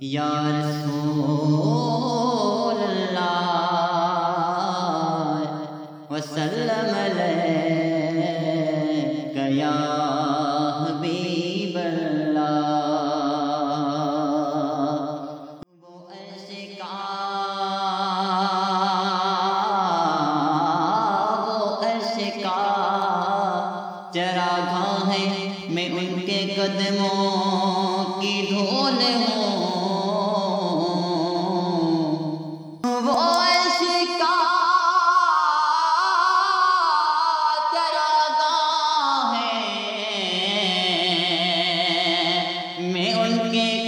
یا رسول اللہ وسلم علیہ یا حبیب اللہ۔ وہ ایسے کا وہ ایسے کا چراغاں ہیں، میں ان کے قدموں کی دھول ہوں۔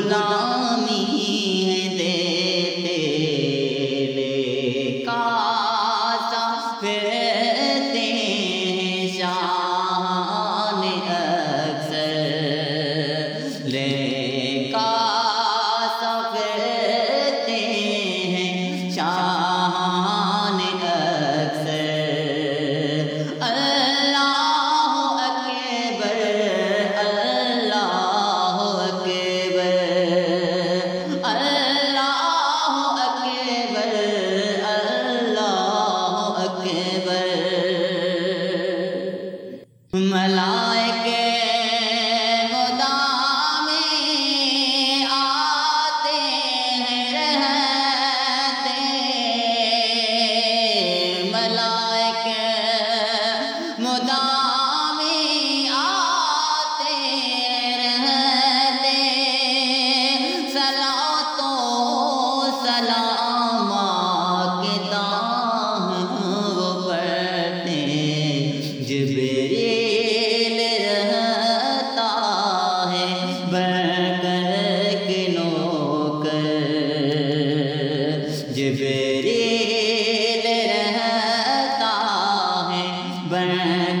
غلام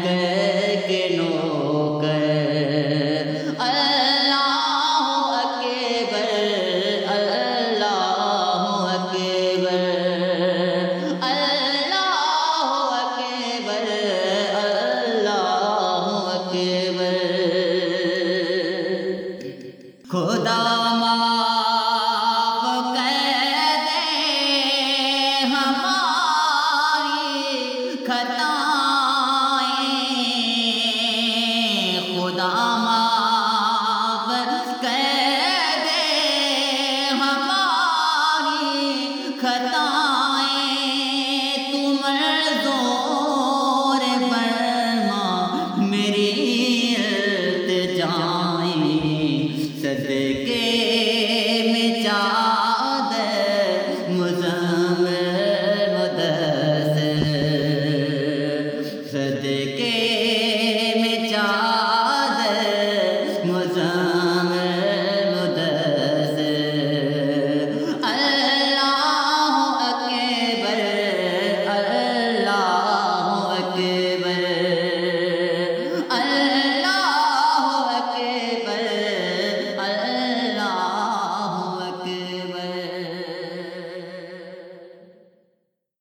گئے